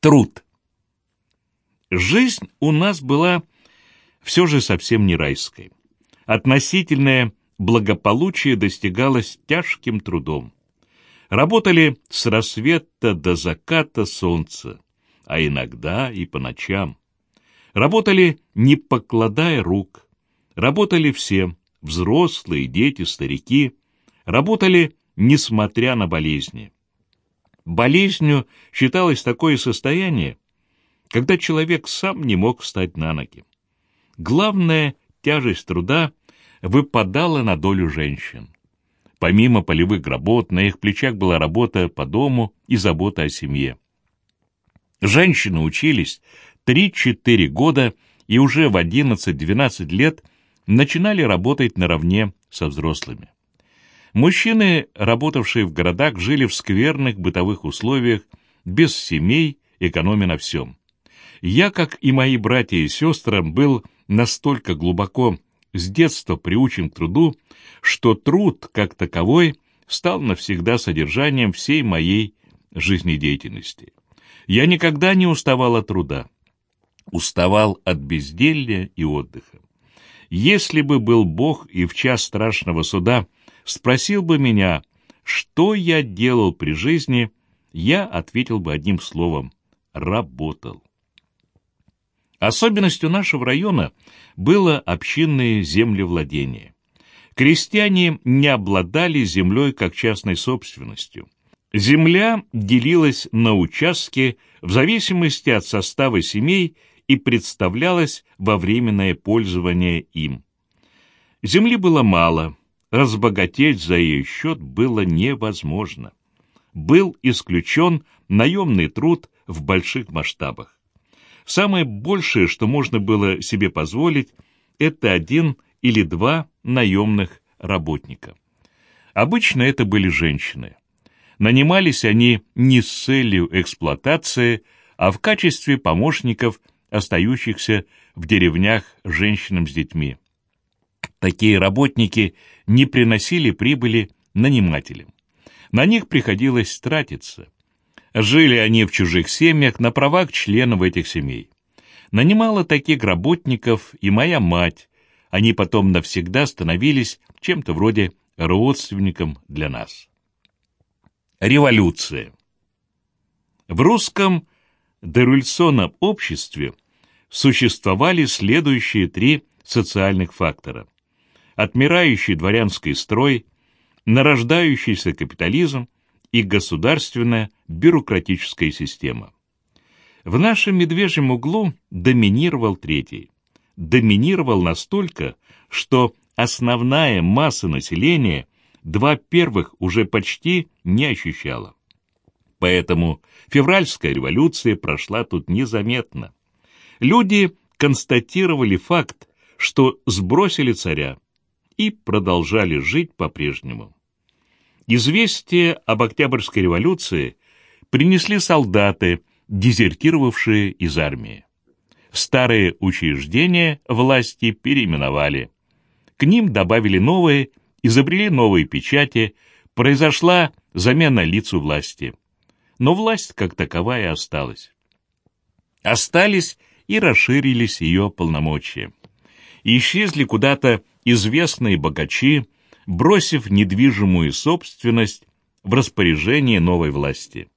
Труд. Жизнь у нас была все же совсем не райской. Относительное благополучие достигалось тяжким трудом. Работали с рассвета до заката солнца, а иногда и по ночам. Работали, не покладая рук. Работали все, взрослые, дети, старики. Работали, несмотря на болезни. Болезнью считалось такое состояние, когда человек сам не мог встать на ноги. Главная тяжесть труда выпадала на долю женщин. Помимо полевых работ, на их плечах была работа по дому и забота о семье. Женщины учились 3-4 года и уже в 11-12 лет начинали работать наравне со взрослыми. Мужчины, работавшие в городах, жили в скверных бытовых условиях, без семей, экономя на всем. Я, как и мои братья и сестры, был настолько глубоко с детства приучен к труду, что труд, как таковой, стал навсегда содержанием всей моей жизнедеятельности. Я никогда не уставал от труда. Уставал от безделья и отдыха. Если бы был Бог и в час страшного суда спросил бы меня, что я делал при жизни, я ответил бы одним словом — работал. Особенностью нашего района было общинное землевладение. Крестьяне не обладали землей как частной собственностью. Земля делилась на участки в зависимости от состава семей и представлялась во временное пользование им. Земли было мало, разбогатеть за ее счет было невозможно. Был исключен наемный труд в больших масштабах. Самое большее, что можно было себе позволить, это один или два наемных работника. Обычно это были женщины. Нанимались они не с целью эксплуатации, а в качестве помощников, остающихся в деревнях женщинам с детьми. Такие работники не приносили прибыли нанимателям. На них приходилось тратиться – Жили они в чужих семьях на правах членов этих семей. Нанимала таких работников и моя мать. Они потом навсегда становились чем-то вроде родственником для нас. Революция. В русском дореволюционном обществе существовали следующие три социальных фактора. Отмирающий дворянский строй, нарождающийся капитализм и государственная бюрократическая система. В нашем медвежьем углу доминировал третий. Доминировал настолько, что основная масса населения два первых уже почти не ощущала. Поэтому февральская революция прошла тут незаметно. Люди констатировали факт, что сбросили царя и продолжали жить по-прежнему. Известие об Октябрьской революции принесли солдаты, дезертировавшие из армии. Старые учреждения власти переименовали. К ним добавили новые, изобрели новые печати, произошла замена лицу власти. Но власть как таковая осталась. Остались и расширились ее полномочия. Исчезли куда-то известные богачи, бросив недвижимую собственность в распоряжение новой власти.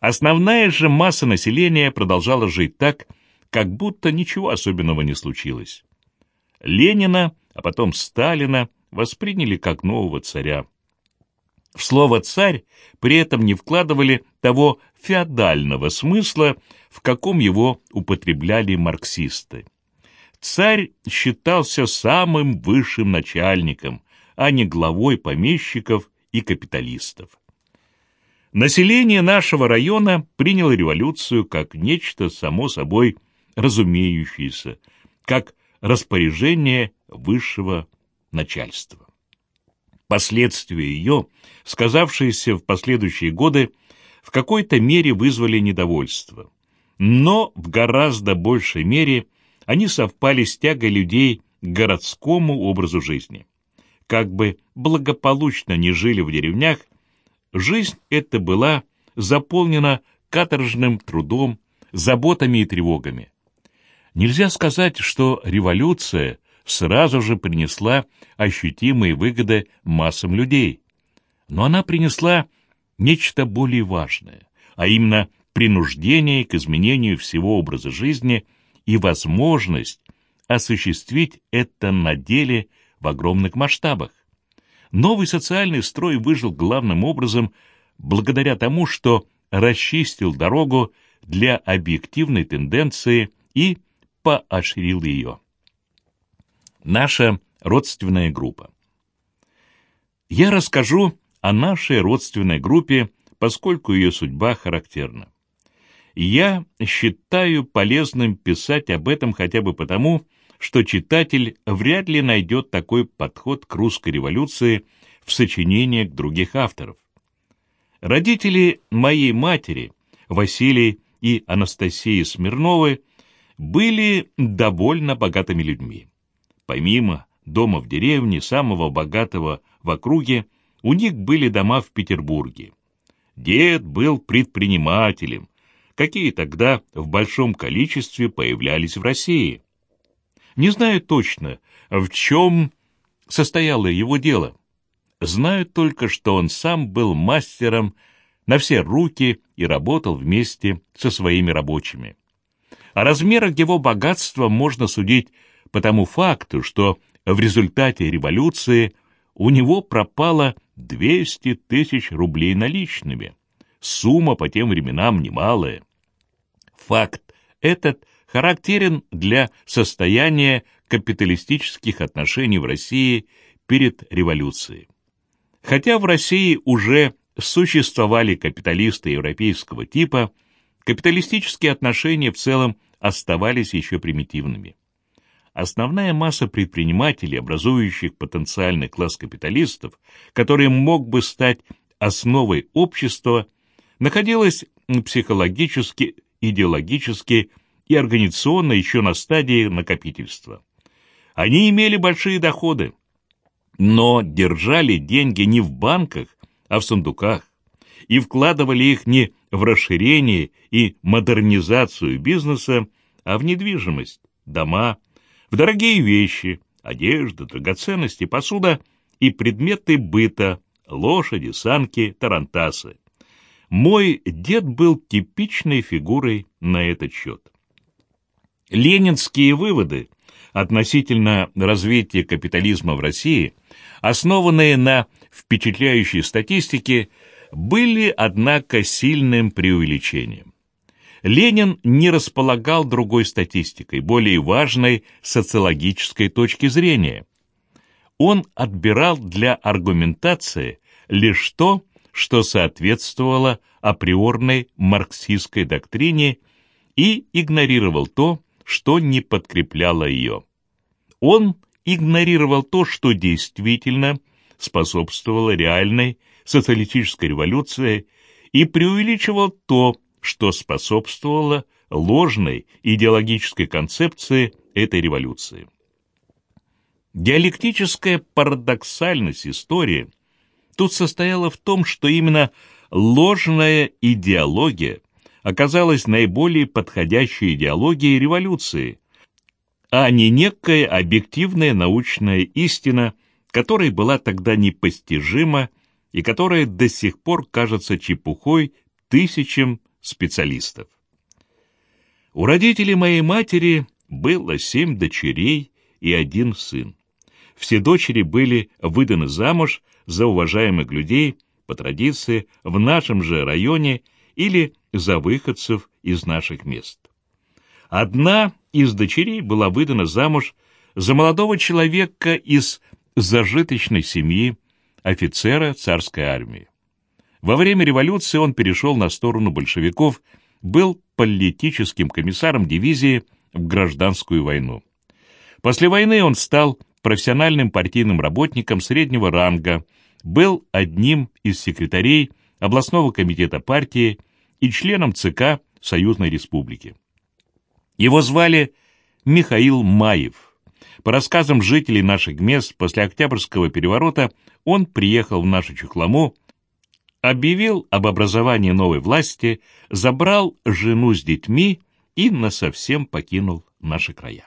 Основная же масса населения продолжала жить так, как будто ничего особенного не случилось. Ленина, а потом Сталина восприняли как нового царя. В слово «царь» при этом не вкладывали того феодального смысла, в каком его употребляли марксисты. Царь считался самым высшим начальником, а не главой помещиков и капиталистов. Население нашего района приняло революцию как нечто само собой разумеющееся, как распоряжение высшего начальства. Последствия ее, сказавшиеся в последующие годы, в какой-то мере вызвали недовольство. Но в гораздо большей мере они совпали с тягой людей к городскому образу жизни как бы благополучно не жили в деревнях, жизнь эта была заполнена каторжным трудом заботами и тревогами. Нельзя сказать, что революция сразу же принесла ощутимые выгоды массам людей, но она принесла нечто более важное, а именно принуждение к изменению всего образа жизни и возможность осуществить это на деле в огромных масштабах. Новый социальный строй выжил главным образом благодаря тому, что расчистил дорогу для объективной тенденции и поощрил ее. Наша родственная группа. Я расскажу о нашей родственной группе, поскольку ее судьба характерна. Я считаю полезным писать об этом хотя бы потому, что читатель вряд ли найдет такой подход к русской революции в сочинениях других авторов. Родители моей матери, Василий и Анастасия Смирновы, были довольно богатыми людьми. Помимо дома в деревне, самого богатого в округе, у них были дома в Петербурге. Дед был предпринимателем, какие тогда в большом количестве появлялись в России. Не знаю точно, в чем состояло его дело. Знаю только, что он сам был мастером на все руки и работал вместе со своими рабочими. О размерах его богатства можно судить по тому факту, что в результате революции у него пропало 200 тысяч рублей наличными. Сумма по тем временам немалая. Факт этот характерен для состояния капиталистических отношений в России перед революцией. Хотя в России уже существовали капиталисты европейского типа, капиталистические отношения в целом оставались еще примитивными. Основная масса предпринимателей, образующих потенциальный класс капиталистов, который мог бы стать основой общества, находилась психологически, идеологически и организационно еще на стадии накопительства. Они имели большие доходы, но держали деньги не в банках, а в сундуках, и вкладывали их не в расширение и модернизацию бизнеса, а в недвижимость, дома, в дорогие вещи, одежда, драгоценности, посуда и предметы быта, лошади, санки, тарантасы. Мой дед был типичной фигурой на этот счет. Ленинские выводы относительно развития капитализма в России, основанные на впечатляющей статистике, были, однако, сильным преувеличением. Ленин не располагал другой статистикой, более важной социологической точки зрения. Он отбирал для аргументации лишь то, что соответствовало априорной марксистской доктрине и игнорировал то, что не подкрепляло ее. Он игнорировал то, что действительно способствовало реальной социалистической революции и преувеличивал то, что способствовало ложной идеологической концепции этой революции. Диалектическая парадоксальность истории тут состояла в том, что именно ложная идеология оказалась наиболее подходящей идеологией революции, а не некая объективная научная истина, которая была тогда непостижима и которая до сих пор кажется чепухой тысячам специалистов. У родителей моей матери было семь дочерей и один сын. Все дочери были выданы замуж за уважаемых людей, по традиции, в нашем же районе или за выходцев из наших мест. Одна из дочерей была выдана замуж за молодого человека из зажиточной семьи, офицера царской армии. Во время революции он перешел на сторону большевиков, был политическим комиссаром дивизии в гражданскую войну. После войны он стал профессиональным партийным работником среднего ранга, был одним из секретарей областного комитета партии и членом ЦК Союзной Республики. Его звали Михаил Маев. По рассказам жителей наших мест, после Октябрьского переворота он приехал в нашу Чухлому объявил об образовании новой власти, забрал жену с детьми и насовсем покинул наши края.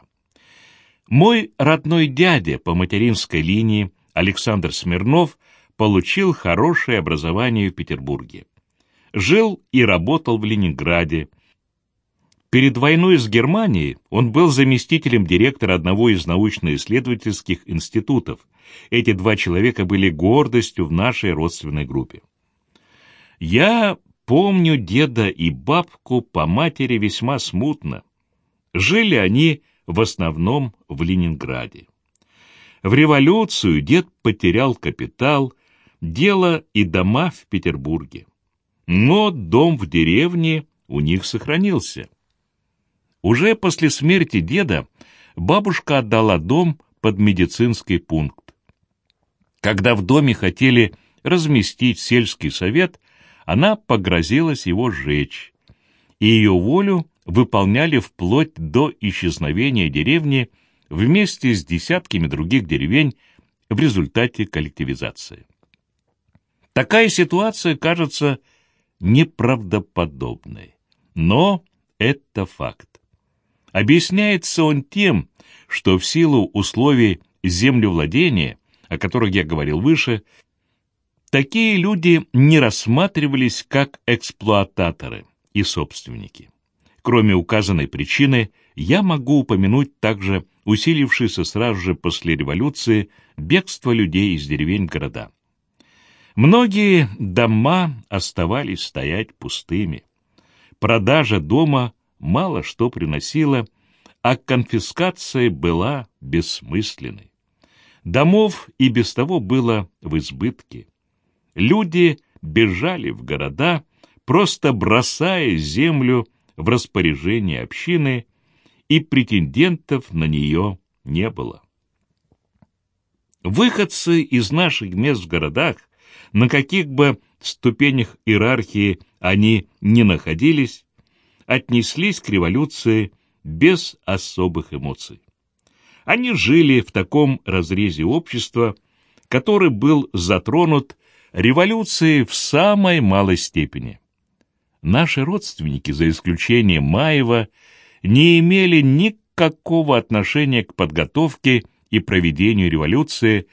Мой родной дядя по материнской линии Александр Смирнов получил хорошее образование в Петербурге. Жил и работал в Ленинграде. Перед войной с Германией он был заместителем директора одного из научно-исследовательских институтов. Эти два человека были гордостью в нашей родственной группе. Я помню деда и бабку по матери весьма смутно. Жили они в основном в Ленинграде. В революцию дед потерял капитал, дело и дома в Петербурге. Но дом в деревне у них сохранился. Уже после смерти деда бабушка отдала дом под медицинский пункт. Когда в доме хотели разместить сельский совет, она погрозилась его сжечь, и ее волю выполняли вплоть до исчезновения деревни вместе с десятками других деревень в результате коллективизации. Такая ситуация кажется неправдоподобной, но это факт. Объясняется он тем, что в силу условий землевладения, о которых я говорил выше, Такие люди не рассматривались как эксплуататоры и собственники. Кроме указанной причины, я могу упомянуть также усилившееся сразу же после революции бегство людей из деревень в города. Многие дома оставались стоять пустыми. Продажа дома мало что приносила, а конфискация была бессмысленной. Домов и без того было в избытке. Люди бежали в города, просто бросая землю в распоряжение общины, и претендентов на нее не было. Выходцы из наших мест в городах, на каких бы ступенях иерархии они ни находились, отнеслись к революции без особых эмоций. Они жили в таком разрезе общества, который был затронут революции в самой малой степени. Наши родственники, за исключением Маева, не имели никакого отношения к подготовке и проведению революции,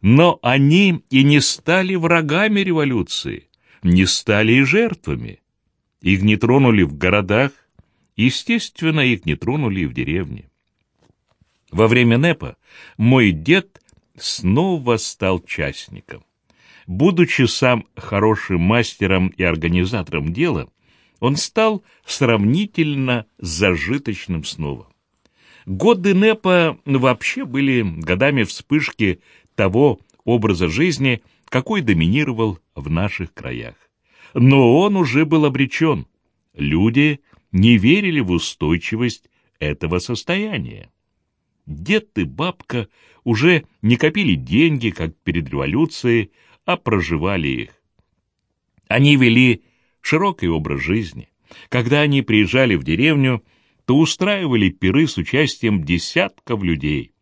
но они и не стали врагами революции, не стали и жертвами. Их не тронули в городах, естественно, их не тронули и в деревне. Во время НЭПа мой дед снова стал частником. Будучи сам хорошим мастером и организатором дела, он стал сравнительно зажиточным снова. Годы НЭПа вообще были годами вспышки того образа жизни, какой доминировал в наших краях. Но он уже был обречен. Люди не верили в устойчивость этого состояния. Дед и бабка уже не копили деньги, как перед революцией, а проживали их. Они вели широкий образ жизни. Когда они приезжали в деревню, то устраивали пиры с участием десятков людей.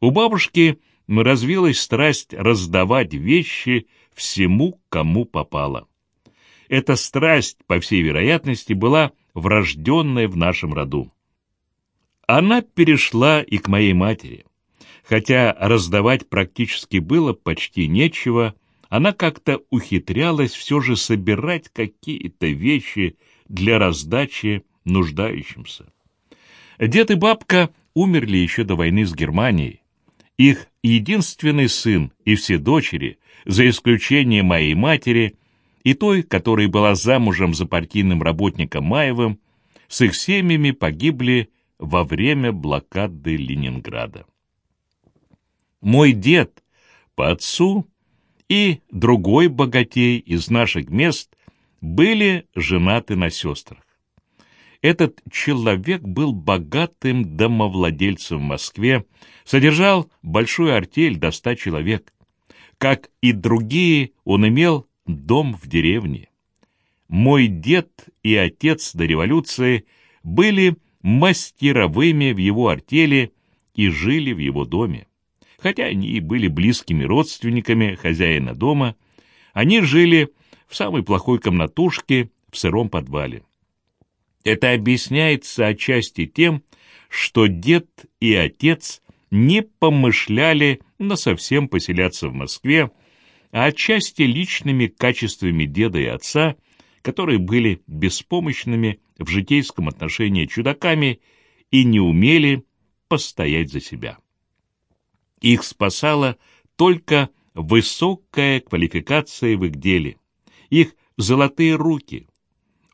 У бабушки развилась страсть раздавать вещи всему, кому попало. Эта страсть, по всей вероятности, была врожденная в нашем роду. Она перешла и к моей матери. Хотя раздавать практически было почти нечего, она как-то ухитрялась все же собирать какие-то вещи для раздачи нуждающимся. Дед и бабка умерли еще до войны с Германией. Их единственный сын и все дочери, за исключением моей матери и той, которая была замужем за партийным работником Маевым, с их семьями погибли во время блокады Ленинграда. Мой дед по отцу и другой богатей из наших мест были женаты на сестрах. Этот человек был богатым домовладельцем в Москве, содержал большую артель до ста человек. Как и другие, он имел дом в деревне. Мой дед и отец до революции были мастеровыми в его артели и жили в его доме. Хотя они и были близкими родственниками хозяина дома, они жили в самой плохой комнатушке в сыром подвале. Это объясняется отчасти тем, что дед и отец не помышляли на совсем поселяться в Москве, а отчасти личными качествами деда и отца, которые были беспомощными в житейском отношении чудаками и не умели постоять за себя. Их спасала только высокая квалификация в их деле, их золотые руки.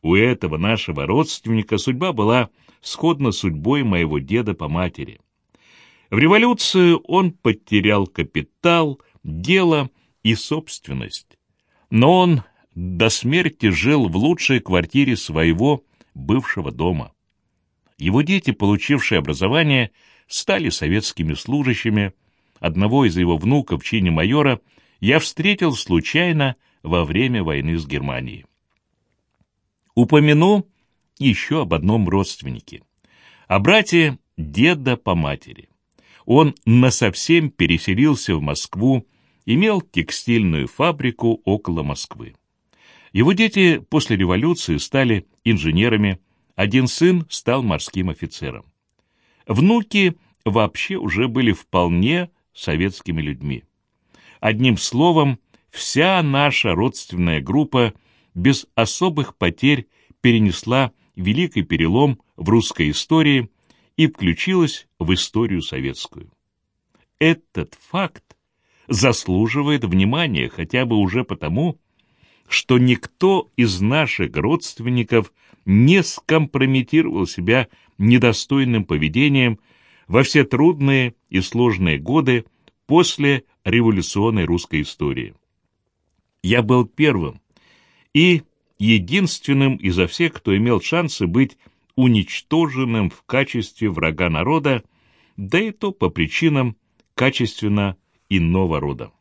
У этого нашего родственника судьба была сходна судьбой моего деда по матери. В революцию он потерял капитал, дело и собственность. Но он до смерти жил в лучшей квартире своего бывшего дома. Его дети, получившие образование, стали советскими служащими. Одного из его внуков в чине майора я встретил случайно во время войны с Германией. Упомяну еще об одном родственнике. О брате деда по матери. Он насовсем переселился в Москву, имел текстильную фабрику около Москвы. Его дети после революции стали инженерами, один сын стал морским офицером. Внуки вообще уже были вполне советскими людьми. Одним словом, вся наша родственная группа без особых потерь перенесла великий перелом в русской истории и включилась в историю советскую. Этот факт заслуживает внимания хотя бы уже потому, что никто из наших родственников не скомпрометировал себя недостойным поведением во все трудные и сложные годы после революционной русской истории. Я был первым и единственным изо всех, кто имел шансы быть уничтоженным в качестве врага народа, да и то по причинам качественно иного рода.